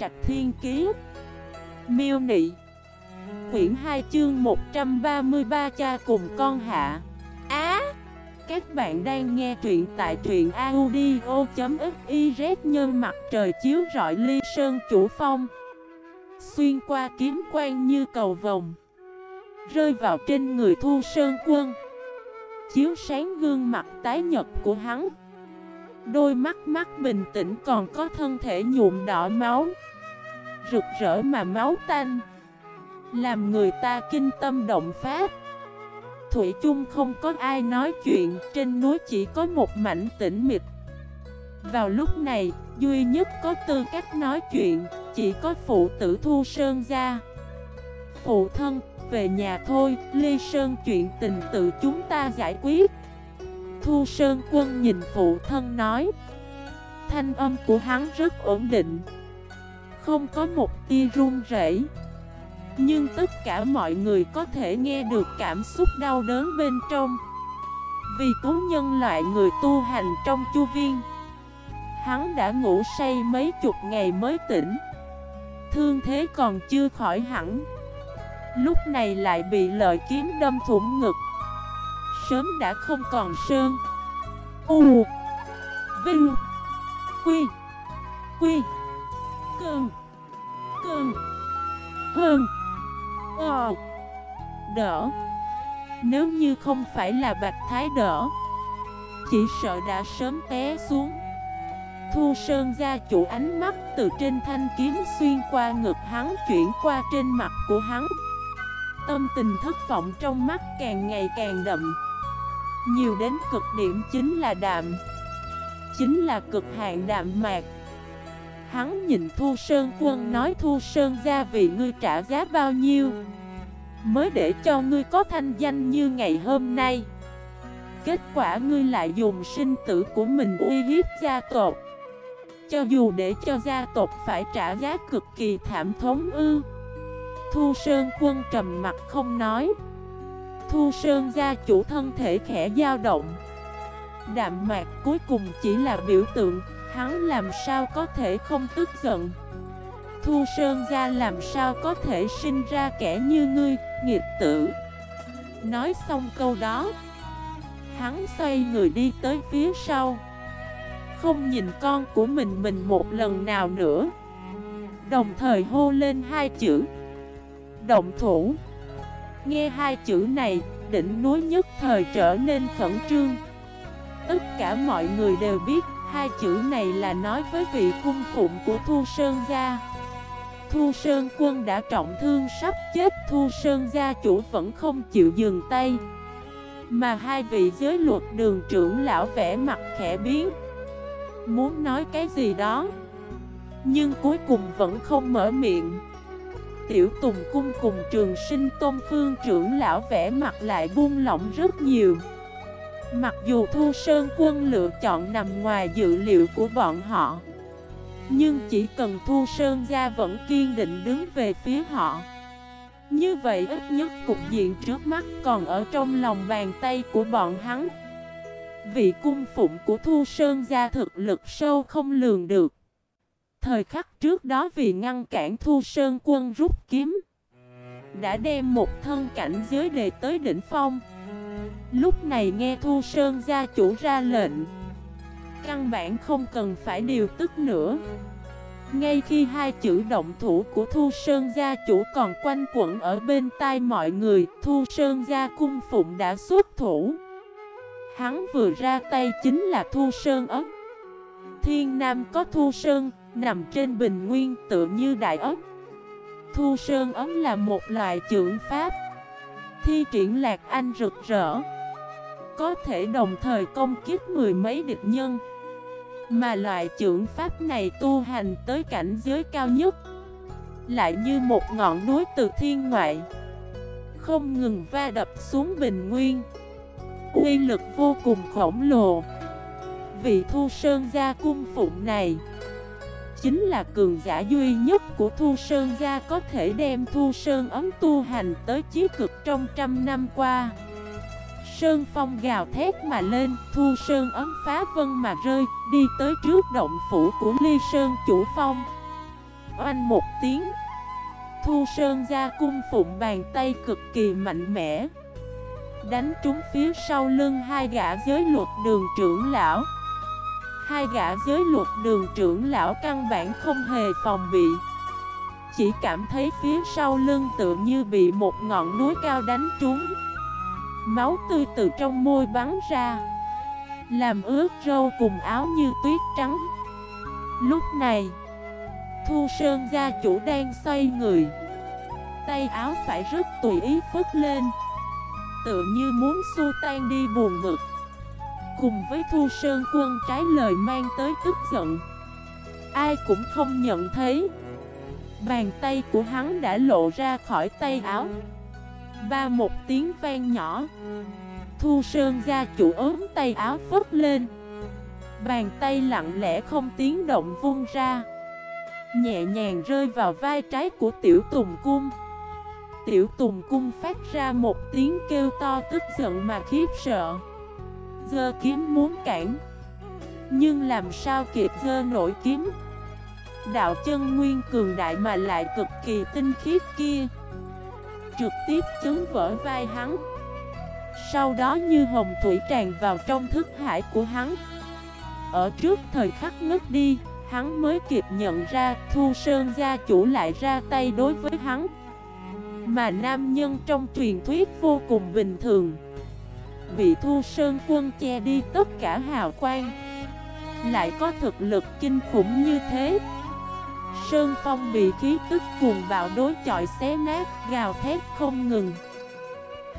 Trạch Thiên Kiế Miêu Nị. Quyển 2 chương 133 cha cùng con hạ. Á, Các bạn đang nghe truyện tại truyện audio.xyz Nhân mặt trời chiếu rọi ly sơn chủ phong. Xuyên qua kiếm quan như cầu vòng Rơi vào trên người thu sơn quân. Chiếu sáng gương mặt tái nhật của hắn. Đôi mắt mắt bình tĩnh còn có thân thể nhuộm đỏ máu. Rực rỡ mà máu tanh. Làm người ta kinh tâm động phát Thủy chung không có ai nói chuyện Trên núi chỉ có một mảnh tĩnh mịch. Vào lúc này, duy nhất có tư cách nói chuyện Chỉ có phụ tử Thu Sơn ra Phụ thân, về nhà thôi ly Sơn chuyện tình tự chúng ta giải quyết. Thu Sơn Quân nhìn phụ thân nói. Thanh âm của hắn rất ổn định. Không có một tia run rẩy. Nhưng tất cả mọi người có thể nghe được cảm xúc đau đớn bên trong. Vì cứu nhân loại người tu hành trong chu viên, Hắn đã ngủ say mấy chục ngày mới tỉnh. Thương thế còn chưa khỏi hẳn. Lúc này lại bị lợi kiếm đâm thủng ngực. Sớm đã không còn sơn. U, Vinh, Quy Quy Cơn Cơn Hơn Ờ Đỡ Nếu như không phải là Bạch Thái đỡ Chỉ sợ đã sớm té xuống. Thu Sơn gia chủ ánh mắt từ trên thanh kiếm xuyên qua ngực hắn chuyển qua trên mặt của hắn. Tâm tình thất vọng trong mắt càng ngày càng đậm. Nhiều đến cực điểm chính là đạm. Chính là cực hạn đạm mạc. Hắn nhìn Thu Sơn Quân, nói Thu Sơn gia vì ngươi trả giá bao nhiêu? Mới để cho ngươi có thanh danh như ngày hôm nay. Kết quả ngươi lại dùng sinh tử của mình uy hiếp gia tộc. Cho dù để cho gia tộc phải trả giá cực kỳ thảm thống ư? Thu Sơn quân trầm mặt không nói. Thu Sơn gia chủ thân thể khẽ dao động. Đạm mạc cuối cùng chỉ là biểu tượng Hắn làm sao có thể không tức giận? Thu Sơn gia làm sao có thể sinh ra kẻ như ngươi, nghiệt tử? Nói xong câu đó Hắn xoay người đi tới phía sau. Không nhìn con của mình mình một lần nào nữa. Đồng thời hô lên hai chữ Động thủ! Nghe hai chữ này, đỉnh núi nhất thời trở nên khẩn trương. Tất cả mọi người đều biết Hai chữ này là nói với vị cung phụng của Thu Sơn Gia. Thu Sơn quân đã trọng thương sắp chết Thu Sơn gia chủ vẫn không chịu dừng tay. Mà hai vị giới luật đường trưởng lão vẽ mặt khẽ biến. Muốn nói cái gì đó Nhưng cuối cùng vẫn không mở miệng. Tiểu Tùng Cung cùng trường sinh Tôn Phương trưởng lão vẽ mặt lại buông lỏng rất nhiều. Mặc dù Thu Sơn quân lựa chọn nằm ngoài dự liệu của bọn họ, Nhưng chỉ cần Thu Sơn gia vẫn kiên định đứng về phía họ. Như vậy ít nhất cục diện trước mắt còn ở trong lòng bàn tay của bọn hắn. Vị cung phụng của Thu Sơn gia thực lực sâu không lường được. Thời khắc trước đó vì ngăn cản Thu Sơn quân rút kiếm, Đã đem một thân cảnh giới đề tới đỉnh phong. Lúc này nghe Thu Sơn gia chủ ra lệnh, Căn bản không cần phải điều tức nữa. Ngay khi hai chữ động thủ của Thu Sơn gia chủ còn quanh quẩn ở bên tai mọi người, Thu Sơn gia cung phụng đã xuất thủ. Hắn vừa ra tay chính là Thu Sơn ấm Thiên Nam có Thu Sơn Nằm trên bình nguyên tự như đại ấp Thu Sơn ấm là một loại trưởng pháp. Thi triển lạc anh rực rỡ. Có thể đồng thời công kiếp mười mấy địch nhân. Mà loại trưởng pháp này tu hành tới cảnh giới cao nhất. Lại như một ngọn núi từ thiên ngoại. Không ngừng va đập xuống bình nguyên. Uy lực vô cùng khổng lồ. Vị thu sơn gia cung phụng này Chính là cường giả duy nhất của Thu Sơn Gia có thể đem Thu Sơn ấm tu hành tới chí cực trong trăm năm qua. Sơn phong gào thét mà lên, Thu Sơn ấm phá vân mà rơi, đi tới trước động phủ của Ly Sơn chủ phong. Oanh một tiếng Thu Sơn gia cung phụng bàn tay cực kỳ mạnh mẽ. Đánh trúng phía sau lưng hai gã giới luật đường trưởng lão. Hai gã giới luật đường trưởng lão căn bản không hề phòng bị. Chỉ cảm thấy phía sau lưng tự như bị một ngọn núi cao đánh trúng. Máu tươi từ trong môi bắn ra, Làm ướt râu cùng áo như tuyết trắng. Lúc này, Thu Sơn gia chủ đang xoay người. Tay áo phải rất tùy ý phất lên Tự như muốn xua tan đi buồn bực. Cùng với Thu Sơn quân trái lời mang tới tức giận. Ai cũng không nhận thấy. Bàn tay của hắn đã lộ ra khỏi tay áo. Ba một tiếng vang nhỏ. Thu Sơn gia chủ ốm tay áo phất lên. Bàn tay lặng lẽ không tiếng động vung ra. Nhẹ nhàng rơi vào vai trái của tiểu tùng cung. Tiểu tùng cung phát ra một tiếng kêu to tức giận mà khiếp sợ. Dơ kiếm muốn cản. Nhưng làm sao kịp dơ nổi kiếm? Đạo chân nguyên cường đại mà lại cực kỳ tinh khiết kia. Trực tiếp chấn vỡ vai hắn. Sau đó như hồng thủy tràn vào trong thức hải của hắn. Ở trước thời khắc ngất đi, Hắn mới kịp nhận ra Thu Sơn gia chủ lại ra tay đối với hắn. Mà nam nhân trong truyền thuyết vô cùng bình thường. Bị Thu Sơn quân che đi tất cả hào quang. Lại có thực lực kinh khủng như thế. Sơn Phong bị khí tức cuồng bạo đối chọi xé nát, gào thét không ngừng.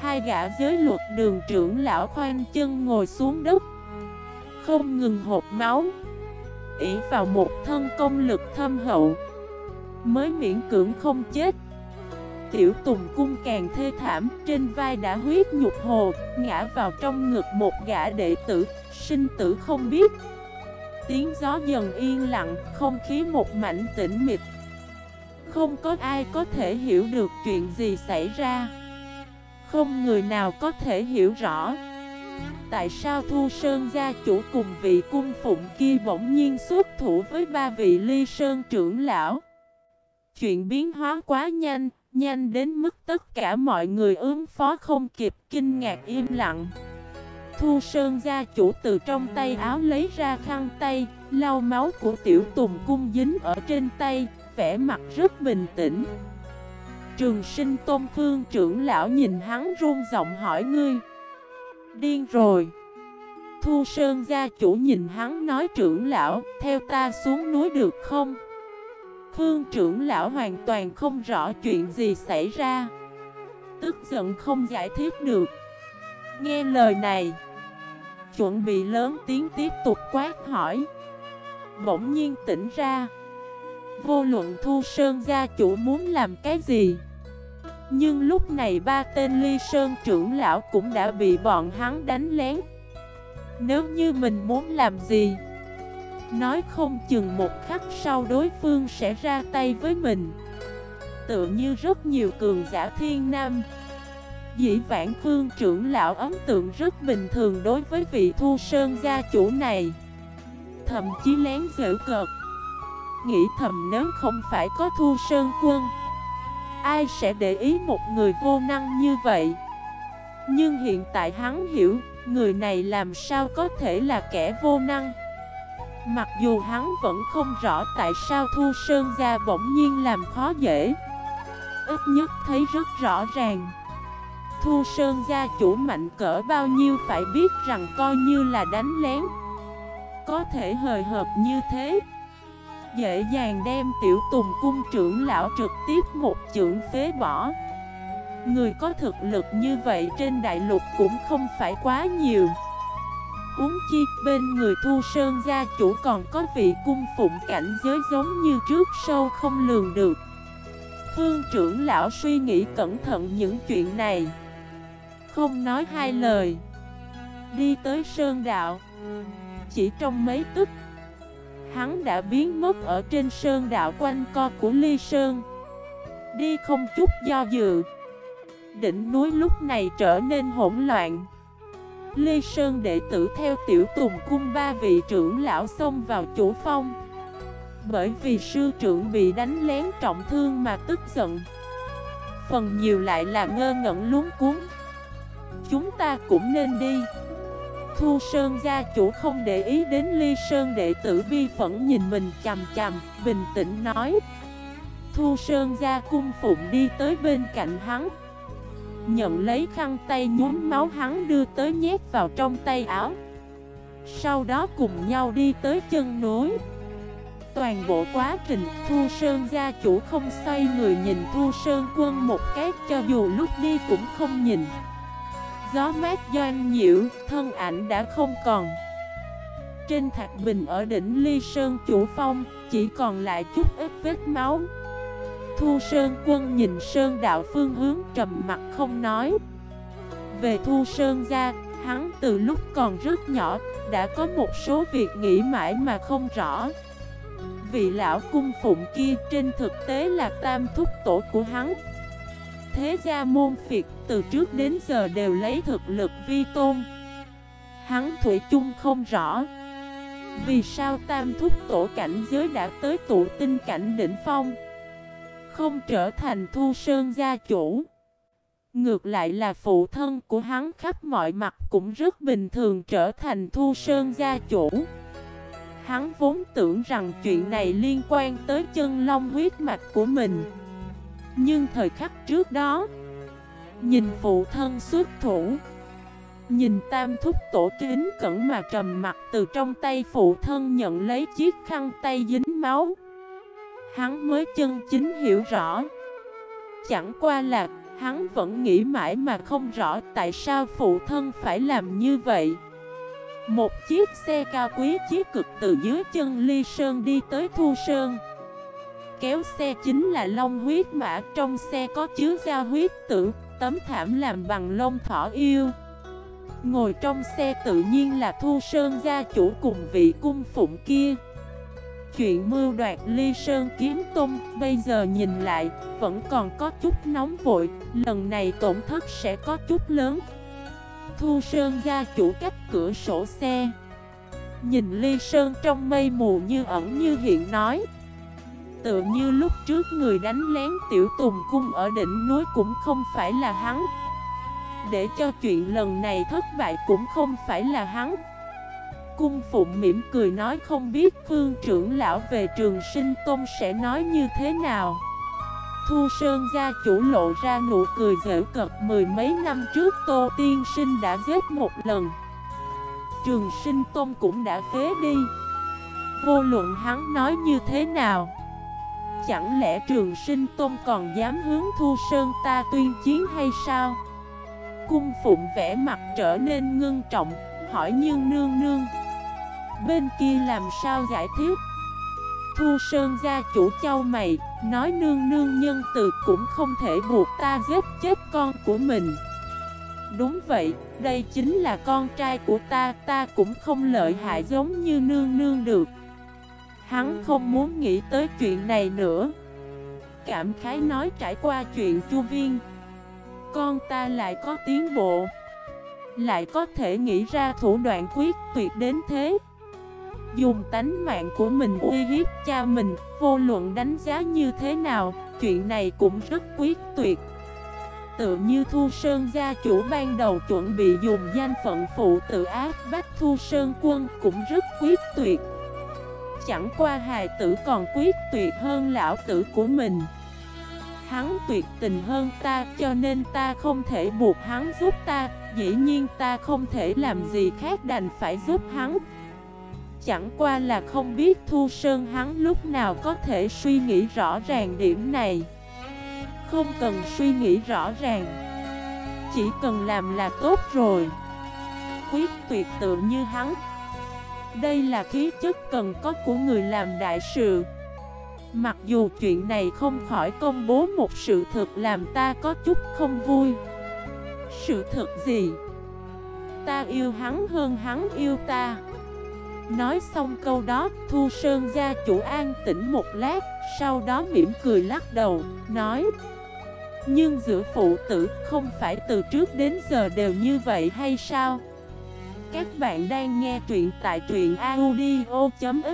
Hai gã giới luật đường trưởng lão khoan chân ngồi xuống đất. Không ngừng hộp máu. Ỷ vào một thân công lực thâm hậu. Mới miễn cưỡng không chết. Tiểu Tùng Cung càng thê thảm Trên vai đã huyết nhục hồ Ngã vào trong ngực một gã đệ tử Sinh tử không biết. Tiếng gió dần yên lặng Không khí một mảnh tĩnh mịch. Không có ai có thể hiểu được chuyện gì xảy ra. Không người nào có thể hiểu rõ. Tại sao Thu Sơn gia chủ cùng vị cung phụng kia bỗng nhiên xuất thủ với ba vị ly sơn trưởng lão? Chuyện biến hóa quá nhanh, nhanh đến mức tất cả mọi người ứng phó không kịp kinh ngạc im lặng. Thu Sơn gia chủ từ trong tay áo lấy ra khăn tay, lau máu của tiểu tùng cung dính ở trên tay, vẻ mặt rất bình tĩnh. Trường sinh tôn phương trưởng lão nhìn hắn run giọng hỏi ngươi Điên rồi. Thu Sơn gia chủ nhìn hắn nói trưởng lão Theo ta xuống núi được không? Khương trưởng lão hoàn toàn không rõ chuyện gì xảy ra. Tức giận không giải thích được. Nghe lời này, Chuẩn bị lớn tiếng tiếp tục quát hỏi. Bỗng nhiên tỉnh ra. Vô luận Thu Sơn gia chủ muốn làm cái gì? Nhưng lúc này ba tên ly sơn trưởng lão cũng đã bị bọn hắn đánh lén. Nếu như mình muốn làm gì Nói không chừng một khắc sau đối phương sẽ ra tay với mình. Tự như rất nhiều cường giả thiên nam. Dĩ vãn phương trưởng lão ấn tượng rất bình thường đối với vị thu sơn gia chủ này. Thậm chí lén dễ cợt. Nghĩ thầm nếu không phải có thu sơn quân, Ai sẽ để ý một người vô năng như vậy? Nhưng hiện tại hắn hiểu, Người này làm sao có thể là kẻ vô năng? Mặc dù hắn vẫn không rõ tại sao Thu Sơn Gia bỗng nhiên làm khó dễ, Ít nhất thấy rất rõ ràng. Thu Sơn Gia chủ mạnh cỡ bao nhiêu phải biết rằng coi như là đánh lén, Có thể hời hợp như thế, dễ dàng đem tiểu tùng cung trưởng lão trực tiếp một trưởng phế bỏ. Người có thực lực như vậy trên đại lục cũng không phải quá nhiều. Uống chi, bên người thu sơn gia chủ còn có vị cung phụng cảnh giới giống như trước, sâu không lường được. Phương trưởng lão suy nghĩ cẩn thận những chuyện này. Không nói hai lời. Đi tới sơn đạo. Chỉ trong mấy tức, Hắn đã biến mất ở trên sơn đạo quanh co của Ly Sơn. Đi không chút do dự. Đỉnh núi lúc này trở nên hỗn loạn. Ly Sơn đệ tử theo tiểu tùng cung ba vị trưởng lão xông vào chủ phong. Bởi vì sư trưởng bị đánh lén trọng thương mà tức giận. Phần nhiều lại là ngơ ngẩn luống cuốn Chúng ta cũng nên đi. Thu Sơn gia chủ không để ý đến Ly Sơn đệ tử bi phẫn nhìn mình chằm chằm, bình tĩnh nói. Thu Sơn gia cung phụng đi tới bên cạnh hắn. Nhận lấy khăn tay nhúm máu hắn đưa tới nhét vào trong tay áo. Sau đó cùng nhau đi tới chân núi. Toàn bộ quá trình Thu Sơn gia chủ không xoay người nhìn Thu Sơn quân một cái cho dù lúc đi cũng không nhìn. Gió mát doan nhiễu, thân ảnh đã không còn. Trên thạch bình ở đỉnh ly sơn chủ phong Chỉ còn lại chút ít vết máu. Thu Sơn quân nhìn Sơn đạo phương hướng trầm mặt không nói. Về Thu Sơn ra, hắn từ lúc còn rất nhỏ Đã có một số việc nghĩ mãi mà không rõ. Vị lão cung phụng kia trên thực tế là tam thúc tổ của hắn. Thế gia môn phiệt từ trước đến giờ đều lấy thực lực vi tôn. Hắn Thủy chung không rõ. Vì sao tam thúc tổ cảnh giới đã tới tụ tinh cảnh đỉnh phong? Không trở thành thu sơn gia chủ. Ngược lại là phụ thân của hắn khắp mọi mặt cũng rất bình thường trở thành thu sơn gia chủ. Hắn vốn tưởng rằng chuyện này liên quan tới chân long huyết mạch của mình. Nhưng thời khắc trước đó, Nhìn phụ thân xuất thủ, Nhìn tam thúc tổ kính cẩn mà trầm mặt từ trong tay phụ thân nhận lấy chiếc khăn tay dính máu Hắn mới chân chính hiểu rõ. Chẳng qua là hắn vẫn nghĩ mãi mà không rõ tại sao phụ thân phải làm như vậy. Một chiếc xe cao quý chiếc cực từ dưới chân ly sơn đi tới thu sơn. Kéo xe chính là long huyết mã, Trong xe có chứa da huyết tử, Tấm thảm làm bằng lông thỏ yêu. Ngồi trong xe tự nhiên là Thu Sơn gia chủ cùng vị cung phụng kia. Chuyện mưu đoạt ly sơn kiếm tung, Bây giờ nhìn lại, Vẫn còn có chút nóng vội, Lần này tổn thất sẽ có chút lớn. Thu Sơn gia chủ cách cửa sổ xe. Nhìn ly sơn trong mây mù như ẩn như hiện nói Tựa như lúc trước người đánh lén tiểu tùng cung ở đỉnh núi cũng không phải là hắn. Để cho chuyện lần này thất bại cũng không phải là hắn. Cung phụng mỉm cười nói không biết phương trưởng lão về trường sinh tôn sẽ nói như thế nào. Thu Sơn gia chủ lộ ra nụ cười dễ cật mười mấy năm trước Tô Tiên Sinh đã giết một lần. Trường sinh tôn cũng đã phế đi. Vô luận hắn nói như thế nào Chẳng lẽ trường sinh tôn còn dám hướng thu sơn ta tuyên chiến hay sao? Cung phụng vẽ mặt trở nên ngưng trọng, hỏi nhưng nương nương. Bên kia làm sao giải thích? Thu Sơn gia chủ châu mày, nói nương nương nhân từ cũng không thể buộc ta giết chết con của mình. Đúng vậy, đây chính là con trai của ta, ta cũng không lợi hại giống như nương nương được. Hắn không muốn nghĩ tới chuyện này nữa. Cảm khái nói trải qua chuyện chu viên. Con ta lại có tiến bộ. Lại có thể nghĩ ra thủ đoạn quyết tuyệt đến thế. Dùng tánh mạng của mình uy hiếp cha mình. Vô luận đánh giá như thế nào, Chuyện này cũng rất quyết tuyệt. Tự như Thu Sơn gia chủ ban đầu chuẩn bị dùng danh phận phụ tự ác bách Thu Sơn quân cũng rất quyết tuyệt. Chẳng qua hài tử còn quyết tuyệt hơn lão tử của mình. Hắn tuyệt tình hơn ta, cho nên ta không thể buộc hắn giúp ta. Dĩ nhiên ta không thể làm gì khác đành phải giúp hắn. Chẳng qua là không biết Thu Sơn hắn lúc nào có thể suy nghĩ rõ ràng điểm này. Không cần suy nghĩ rõ ràng, Chỉ cần làm là tốt rồi. Quyết tuyệt tự như hắn. Đây là khí chất cần có của người làm đại sự. Mặc dù chuyện này không khỏi công bố một sự thật làm ta có chút không vui. Sự thật gì? Ta yêu hắn hơn hắn yêu ta. Nói xong câu đó, Thu Sơn gia chủ an tĩnh một lát Sau đó mỉm cười lắc đầu, nói Nhưng giữa phụ tử không phải từ trước đến giờ đều như vậy hay sao? Các bạn đang nghe truyện tại truyện audio.fif